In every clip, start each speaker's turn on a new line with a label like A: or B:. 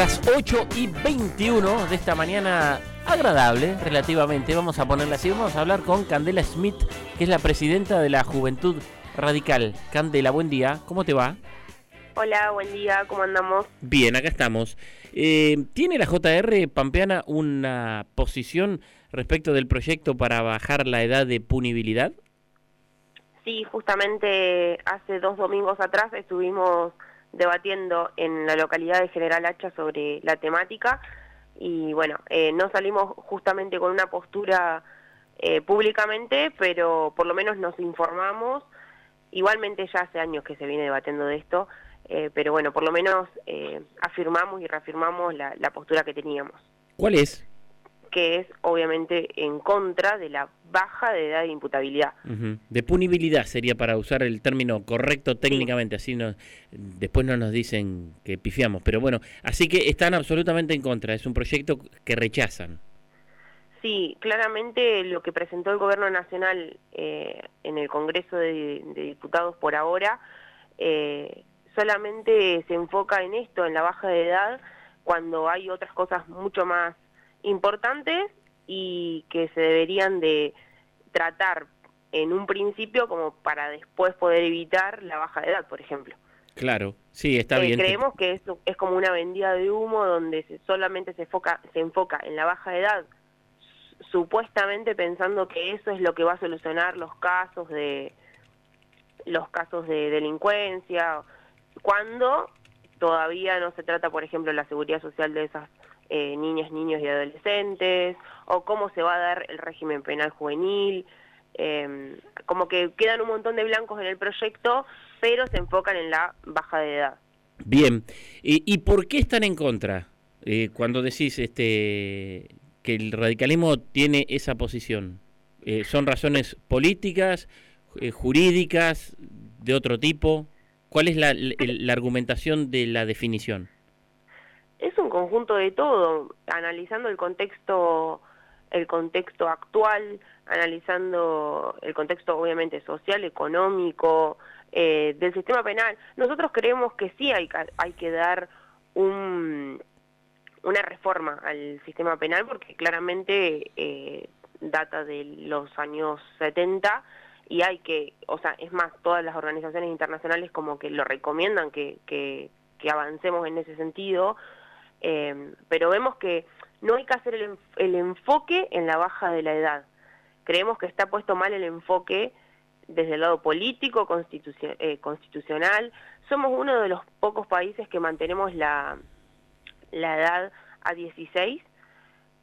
A: Las 8 y 21 de esta mañana agradable, relativamente, vamos a ponerla así, vamos a hablar con Candela Smith, que es la presidenta de la Juventud Radical. Candela, buen día, ¿cómo te va?
B: Hola, buen día, ¿cómo andamos?
A: Bien, acá estamos. Eh, ¿Tiene la JR Pampeana una posición respecto del proyecto para bajar la edad de punibilidad?
B: Sí, justamente hace dos domingos atrás estuvimos debatiendo en la localidad de General Hacha sobre la temática y bueno, eh, no salimos justamente con una postura eh, públicamente, pero por lo menos nos informamos. Igualmente ya hace años que se viene debatiendo de esto, eh, pero bueno, por lo menos afirmamos y reafirmamos la postura que teníamos.
A: ¿Cuál es?
B: Que es obviamente en contra de la baja de edad de imputabilidad.
A: De punibilidad sería para usar el término correcto técnicamente, así no, después no nos dicen que pifiamos, pero bueno, así que están absolutamente en contra, es un proyecto que rechazan.
B: Sí, claramente lo que presentó el Gobierno Nacional eh, en el Congreso de, Diputados por ahora eh, solamente se enfoca en esto, en la baja de edad, cuando hay otras cosas mucho más importantes y que se deberían de tratar en un principio como para después poder evitar la baja de edad, por ejemplo.
A: Claro, sí, está eh, bien.
B: Creemos que eso es como una vendida de humo donde se, solamente se, enfoca, se enfoca en la baja de edad, supuestamente pensando que eso es lo que va a solucionar los casos de los casos de delincuencia, cuando todavía no se trata, por ejemplo, la seguridad social de esas eh, niñas, niños y adolescentes, o cómo se va a dar el régimen penal juvenil, em, como que quedan un montón de blancos en el proyecto, pero se enfocan en la baja de edad.
A: Bien, ¿y, por qué están en contra? Eh, cuando decís este que el radicalismo tiene esa posición, eh, ¿son razones políticas, jurídicas, de otro tipo? ¿Cuál es la argumentación de la definición?
B: Es un conjunto de todo, analizando el contexto el contexto actual, analizando el contexto obviamente social, económico, eh, del sistema penal. Nosotros creemos que sí hay, hay que dar un, una reforma al sistema penal porque claramente eh, data de los años 70 y hay que, o sea, es más, todas las organizaciones internacionales como que lo recomiendan que, que, que avancemos en ese sentido, eh, pero vemos que no hay que hacer el, enfoque en la baja de la edad. Creemos que está puesto mal el enfoque desde el lado político, eh, constitucional. Somos uno de los pocos países que mantenemos la, la edad a 16,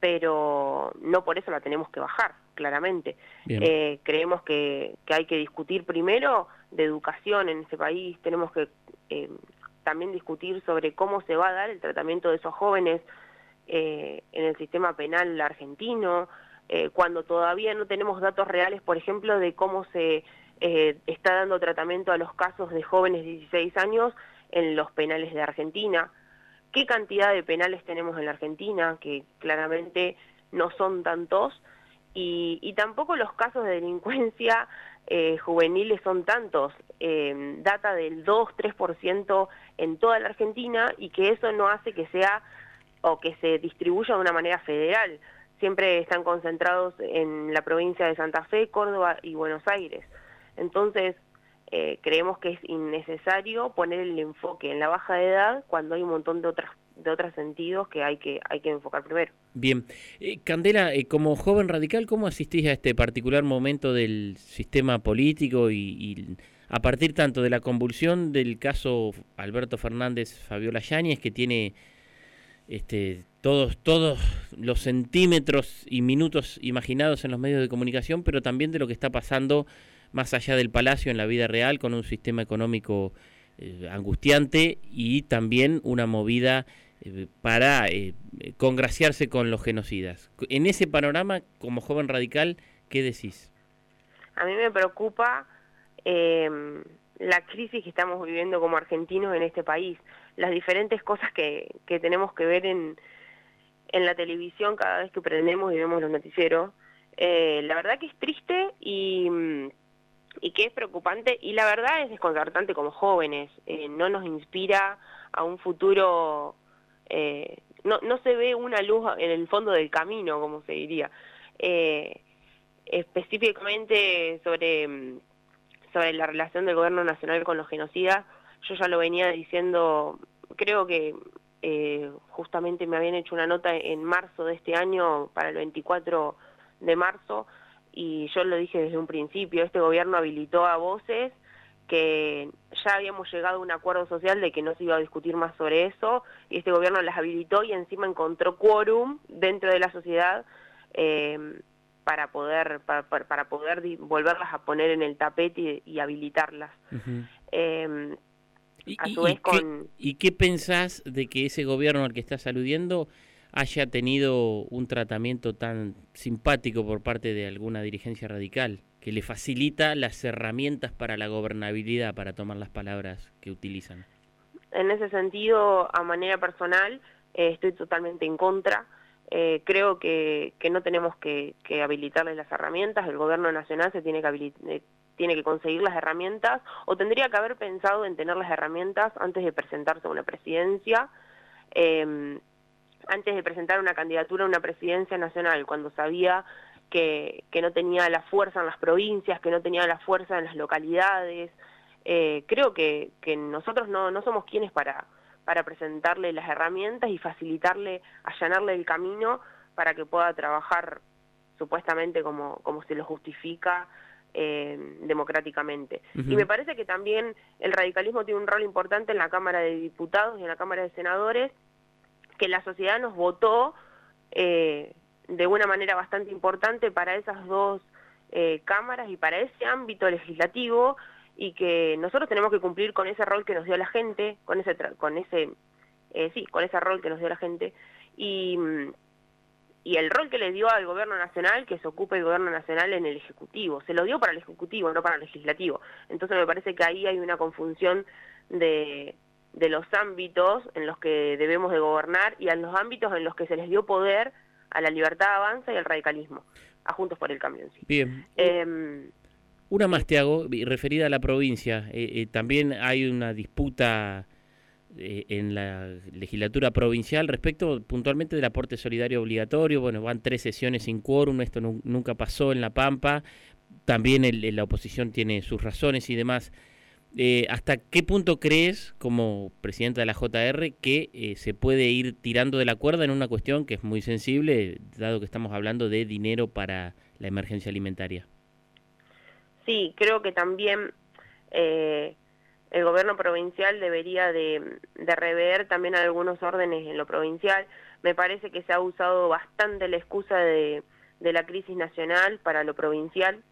B: pero no por eso la tenemos que bajar, claramente. Eh, creemos que, que, hay que discutir primero de educación en ese país, tenemos que también discutir sobre cómo se va a dar el tratamiento de esos jóvenes eh, en el sistema penal argentino, eh, cuando todavía no tenemos datos reales, por ejemplo, de cómo se eh, está dando tratamiento a los casos de jóvenes de 16 años en los penales de Argentina, qué cantidad de penales tenemos en la Argentina, que claramente no son tantos, y, tampoco los casos de delincuencia juveniles son tantos, eh, data del 2-3% en toda la Argentina y que eso no hace que sea o que se distribuya de una manera federal. Siempre están concentrados en la provincia de Santa Fe, Córdoba y Buenos Aires. Entonces, eh, creemos que es innecesario poner el enfoque en la baja de edad cuando hay un montón de otras de otros sentidos que hay que hay que enfocar primero.
A: Bien, eh, Candela, eh, como joven radical, ¿cómo asistís a este particular momento del sistema político y, a partir tanto de la convulsión del caso Alberto Fernández Fabiola Yáñez que tiene este todos todos los centímetros y minutos imaginados en los medios de comunicación, pero también de lo que está pasando más allá del palacio en la vida real con un sistema económico eh, angustiante y también una movida eh, para eh, congraciarse con los genocidas. En ese panorama, como joven radical, ¿qué decís?
B: A mí me preocupa em, la crisis que estamos viviendo como argentinos en este país, las diferentes cosas que, que tenemos que ver en, en la televisión cada vez que prendemos y vemos los noticieros. la verdad que es triste y mm, y que es preocupante y la verdad es desconcertante como jóvenes, eh, no nos inspira a un futuro eh, no, no se ve una luz en el fondo del camino, como se diría. Eh, específicamente sobre, sobre la relación del gobierno nacional con los genocidas, yo ya lo venía diciendo, creo que eh, justamente me habían hecho una nota en marzo de este año, para el 24 de marzo, y yo lo dije desde un principio, este gobierno habilitó a voces que ya habíamos llegado a un acuerdo social de que no se iba a discutir más sobre eso, y este gobierno las habilitó y encima encontró quórum dentro de la sociedad eh, para poder para, para, poder volverlas a poner en el tapete y, habilitarlas.
A: ¿Y, qué, pensás de que ese gobierno al que estás aludiendo haya tenido un tratamiento tan simpático por parte de alguna dirigencia radical, que le facilita las herramientas para la gobernabilidad, para tomar las palabras que utilizan?
B: En ese sentido, a manera personal, eh, estoy totalmente en contra. Eh, creo que, que, no tenemos que, que habilitarle las herramientas, el gobierno nacional se tiene que eh, tiene que conseguir las herramientas o tendría que haber pensado en tener las herramientas antes de presentarse a una presidencia, eh, antes de presentar una candidatura a una presidencia nacional, cuando sabía que, que, no tenía la fuerza en las provincias, que no tenía la fuerza en las localidades. Eh, creo que, que nosotros no, no somos quienes para, para presentarle las herramientas y facilitarle, allanarle el camino para que pueda trabajar supuestamente como, como se lo justifica eh, democráticamente. Y me parece que también el radicalismo tiene un rol importante en la Cámara de Diputados y en la Cámara de Senadores, que la sociedad nos votó eh, de una manera bastante importante para esas dos eh, cámaras y para ese ámbito legislativo y que nosotros tenemos que cumplir con ese rol que nos dio la gente, con ese, con ese, sí, con ese rol que nos dio la gente y mm, y el rol que le dio al gobierno nacional, que se ocupe el gobierno nacional en el Ejecutivo. Se lo dio para el Ejecutivo, no para el Legislativo. Entonces me parece que ahí hay una confusión de, de los ámbitos en los que debemos de gobernar y a los ámbitos en los que se les dio poder a la libertad avanza y al radicalismo, a Juntos por el Cambio en sí.
A: Bien. Em, una más te hago, referida a la provincia. Eh, eh, también hay una disputa eh, en la legislatura provincial respecto puntualmente del aporte solidario obligatorio. Bueno, van tres sesiones sin quórum, esto nunca pasó en La Pampa. También la oposición tiene sus razones y demás. ¿Hasta qué punto crees, como presidenta de la JR, que se puede ir tirando de la cuerda en una cuestión que es muy sensible, dado que estamos hablando de dinero para la emergencia alimentaria?
B: Sí, creo que también el gobierno provincial debería de, rever también algunos órdenes en lo provincial. Me parece que se ha usado bastante la excusa de, la crisis nacional para lo provincial.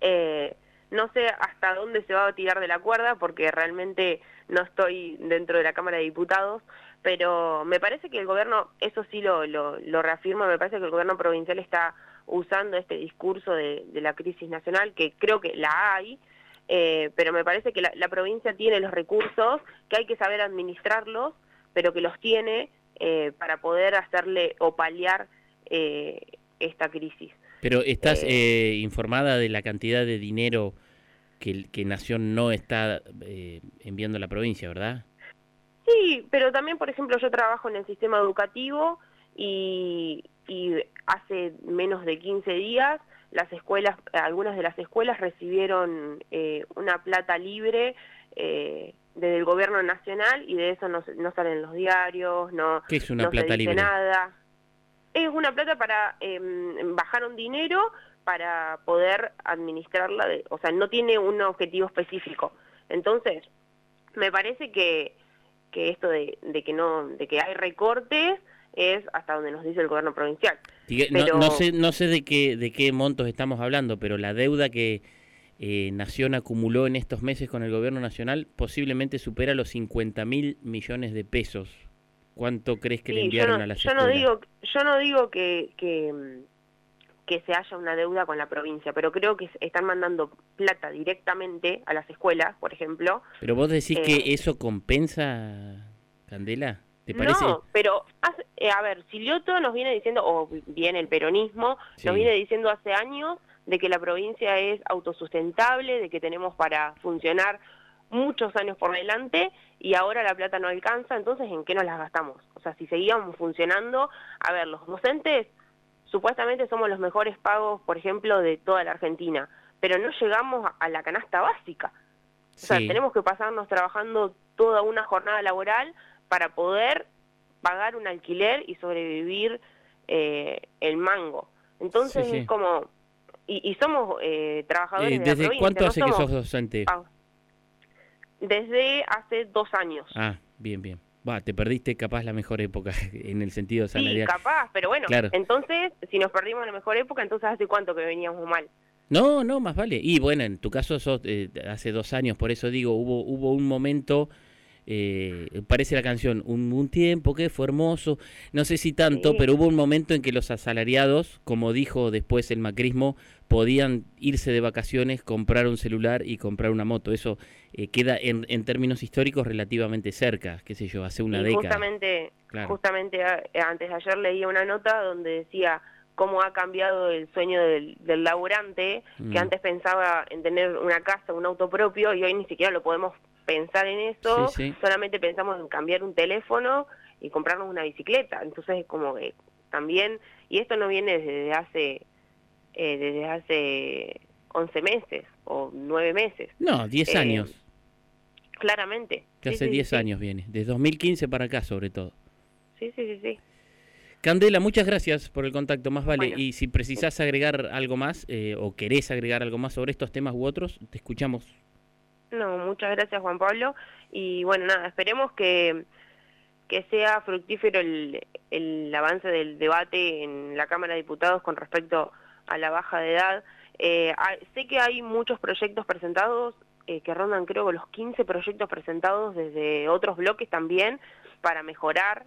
B: Eh, no sé hasta dónde se va a tirar de la cuerda porque realmente no estoy dentro de la Cámara de Diputados, pero me parece que el gobierno, eso sí lo, lo, lo reafirmo, me parece que el gobierno provincial está usando este discurso de, de la crisis nacional, que creo que la hay, eh, pero me parece que la, provincia tiene los recursos, que hay que saber administrarlos, pero que los tiene eh, para poder hacerle o paliar eh, esta crisis.
A: Pero estás informada de la cantidad de dinero que, que Nación no está enviando a la provincia, ¿verdad?
B: Sí, pero también, por ejemplo, yo trabajo en el sistema educativo y, y hace menos de 15 días las escuelas, algunas de las escuelas recibieron eh, una plata libre eh, desde el gobierno nacional y de eso no, no salen los diarios, no,
A: ¿Qué es una plata
B: se
A: dice
B: nada. Es una plata para, eh, bajaron dinero para poder administrarla, o sea, no tiene un objetivo específico. Entonces, me parece que, que esto de, de que no, de que hay recortes, es hasta donde nos dice el gobierno provincial.
A: no, sé, no sé de qué, de qué montos estamos hablando, pero la deuda que eh, Nación acumuló en estos meses con el gobierno nacional posiblemente supera los 50 mil millones de pesos. ¿Cuánto crees que le enviaron a la
B: yo no digo Yo no digo que, que, que se haya una deuda con la provincia, pero creo que están mandando plata directamente a las escuelas, por ejemplo.
A: Pero vos decís que eh, eso compensa, Candela.
B: No, pero, eh, a ver, Silioto nos viene diciendo, o bien el peronismo, nos viene diciendo hace años de que la provincia es autosustentable, de que tenemos para funcionar muchos años por delante y ahora la plata no alcanza, entonces ¿en qué nos las gastamos? O sea, si seguíamos funcionando, a ver, los docentes supuestamente somos los mejores pagos, por ejemplo, de toda la Argentina, pero no llegamos a la canasta básica. O sea, tenemos que pasarnos trabajando toda una jornada laboral para poder pagar un alquiler y sobrevivir eh, el mango. Entonces es como... Y, somos eh, trabajadores
A: de ¿Desde cuánto hace que sos docente?
B: Desde hace dos años.
A: Ah, bien, bien. Va, te perdiste capaz la mejor época en el sentido salarial.
B: Sí, capaz, pero bueno, entonces, si nos perdimos la mejor época, entonces ¿hace cuánto que veníamos mal?
A: No, no, más vale. Y bueno, en tu caso sos, eh, hace dos años, por eso digo, hubo, hubo un momento eh, parece la canción, un, tiempo que fue hermoso, no sé si tanto, pero hubo un momento en que los asalariados, como dijo después el macrismo, podían irse de vacaciones, comprar un celular y comprar una moto. Eso eh, queda en, en, términos históricos relativamente cerca, qué sé yo, hace una década.
B: Justamente, justamente eh, antes de ayer leía una nota donde decía cómo ha cambiado el sueño del, del laburante, que mm. antes pensaba en tener una casa, un auto propio, y hoy ni siquiera lo podemos pensar en eso, solamente pensamos en cambiar un teléfono y comprarnos una bicicleta. Entonces es como que también, y esto no viene desde hace, eh, desde hace 11 meses o 9 meses.
A: No, 10 eh, años.
B: Claramente.
A: Que hace 10 años viene, desde 2015 para acá sobre todo.
B: Sí, sí, sí, sí.
A: Candela, muchas gracias por el contacto, más vale. Y si precisás agregar algo más eh, o querés agregar algo más sobre estos temas u otros, te escuchamos
B: no, muchas gracias Juan Pablo. Y bueno, nada, esperemos que, que sea fructífero el, el avance del debate en la Cámara de Diputados con respecto a la baja de edad. Eh, sé que hay muchos proyectos presentados, eh, que rondan creo los 15 proyectos presentados desde otros bloques también para mejorar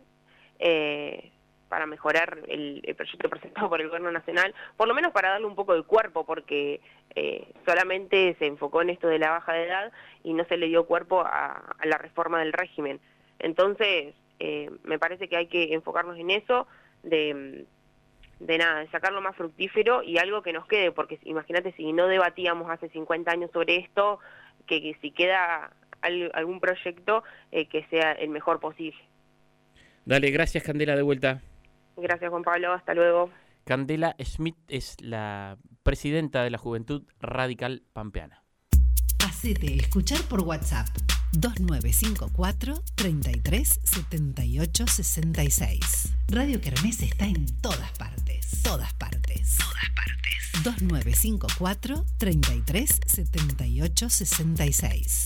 B: eh, para mejorar el, proyecto presentado por el Gobierno Nacional, por lo menos para darle un poco de cuerpo, porque eh, solamente se enfocó en esto de la baja de edad y no se le dio cuerpo a, la reforma del régimen. Entonces, eh, me parece que hay que enfocarnos en eso, de, de nada, de sacarlo más fructífero y algo que nos quede, porque imagínate si no debatíamos hace 50 años sobre esto, que, si queda algún proyecto, eh, que sea el mejor posible.
A: Dale, gracias Candela, de vuelta.
B: Gracias, Juan Pablo. Hasta luego.
A: Candela Schmidt es la presidenta de la Juventud Radical Pampeana.
C: Hacete escuchar por WhatsApp 2954 33 78 66. Radio Kermés está en todas partes. Todas partes. Todas partes. 2954 33 78 66.